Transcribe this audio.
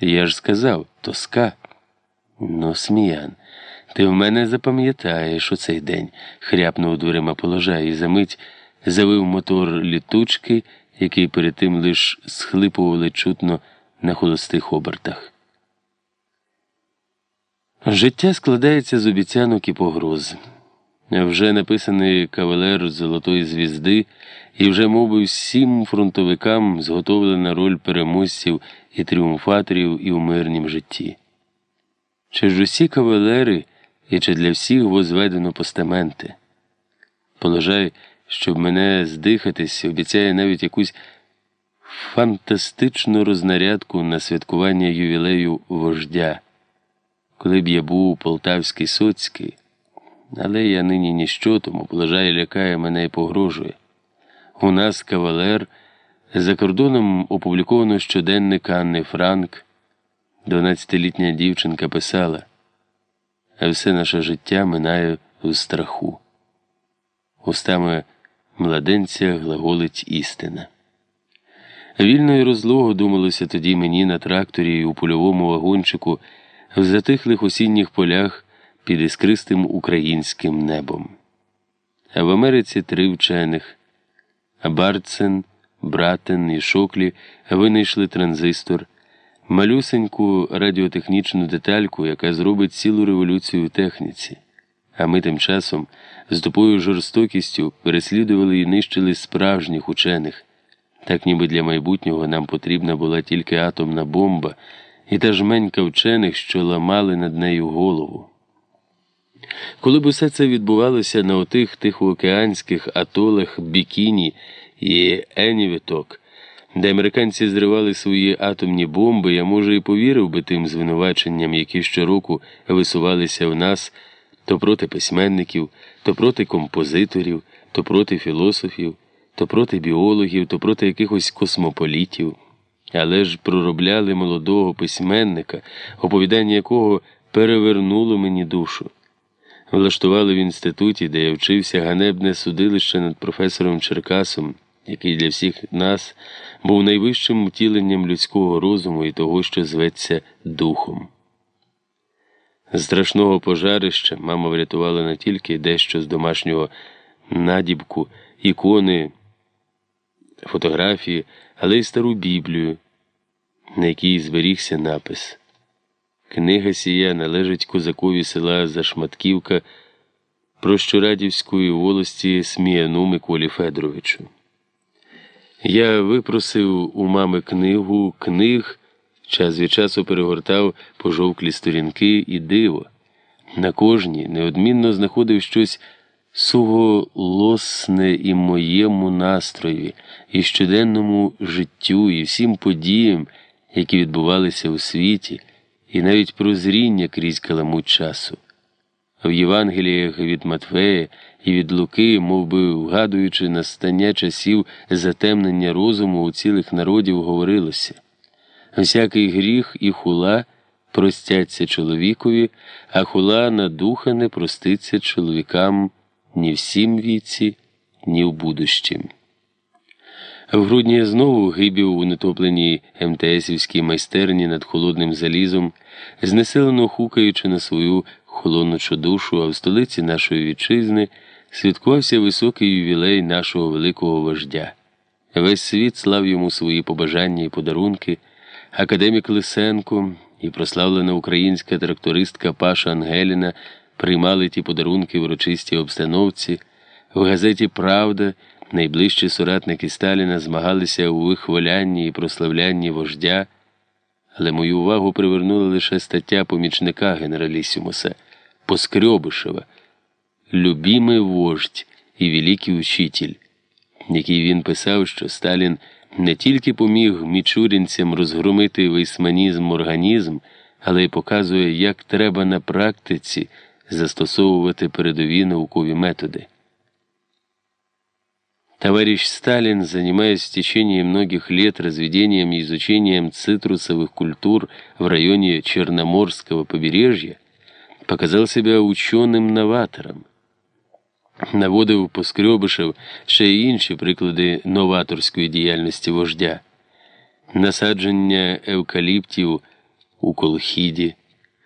Я ж сказав, тоска. Ну, сміян, ти в мене запам'ятаєш оцей день, хряпнув дверима положа і за мить завив мотор літучки, який перед тим лиш схлипували чутно на холостих обертах. Життя складається з обіцянок і погроз. Вже написаний кавалер Золотої звізди, і вже, мов всім фронтовикам зготовлена роль переможців і тріумфаторів і в мирнім житті. Чи ж усі кавалери і чи для всіх возведено постаменти? Положай, щоб мене здихатись, обіцяє навіть якусь фантастичну рознарядку на святкування ювілею вождя, коли б я був полтавський соцький. Але я нині ніщо, тому положай лякає мене і погрожує. У нас кавалер. За кордоном опубліковано щоденник Анни Франк. 12-літня дівчинка писала, а все наше життя минає в страху. Устами младенця глаголить істина. Вільно і розлого думалося тоді мені на тракторі і у польовому вагончику в затихлих осінніх полях під іскристим українським небом. А в Америці три вчених Барцен, Братен і Шоклі винайшли транзистор, малюсеньку радіотехнічну детальку, яка зробить цілу революцію в техніці. А ми тим часом з тупою жорстокістю переслідували і нищили справжніх учених, так ніби для майбутнього нам потрібна була тільки атомна бомба і та жменька вчених, що ламали над нею голову. Коли б усе це відбувалося на отих тихоокеанських атолах Бікіні і Енівіток, де американці зривали свої атомні бомби, я, може, і повірив би тим звинуваченням, які щороку висувалися в нас то проти письменників, то проти композиторів, то проти філософів, то проти біологів, то проти якихось космополітів. Але ж проробляли молодого письменника, оповідання якого перевернуло мені душу. Влаштували в інституті, де я вчився ганебне судилище над професором Черкасом, який для всіх нас був найвищим втіленням людського розуму і того, що зветься духом. З страшного пожарища мама врятувала не тільки дещо з домашнього надібку, ікони, фотографії, але й стару Біблію, на якій зберігся напис. Книга сія належить козакові села Зашматківка Прощурадівської волості Сміяну Миколі Федоровичу. Я випросив у мами книгу книг, час від часу перегортав пожовклі сторінки і диво. На кожній неодмінно знаходив щось суголосне і моєму настроєві, і щоденному життю, і всім подіям, які відбувалися у світі і навіть прозріння крізь каламуть часу. В Євангеліях від Матфея і від Луки, мов би, вгадуючи настання часів затемнення розуму у цілих народів, говорилося всякий гріх і хула простяться чоловікові, а хула на духа не проститься чоловікам ні в сім віці, ні в будущім. В грудні знову гибів у нетопленій МТСівській майстерні над холодним залізом, знесилено хукаючи на свою холоночу душу, а в столиці нашої вітчизни святкувався високий ювілей нашого великого вождя. Весь світ слав йому свої побажання і подарунки, академік Лисенко і прославлена українська трактористка Паша Ангеліна приймали ті подарунки в урочистій обстановці, в газеті Правда. Найближчі соратники Сталіна змагалися у вихвалянні і прославлянні вождя, але мою увагу привернула лише стаття помічника генералісімуса Поскрьобишева Любімий вождь і великий учитель, який він писав, що Сталін не тільки поміг мічурінцям розгромити вейсманізм організм, але й показує, як треба на практиці застосовувати передові наукові методи. Товарищ Сталин, занимаясь в течение многих лет разведением и изучением цитрусовых культур в районе Черноморского побережья, показал себя ученим-новатором. Наводив Поскребишев ще й інші приклади новаторської діяльності вождя, насадження евкаліптів у колхіді.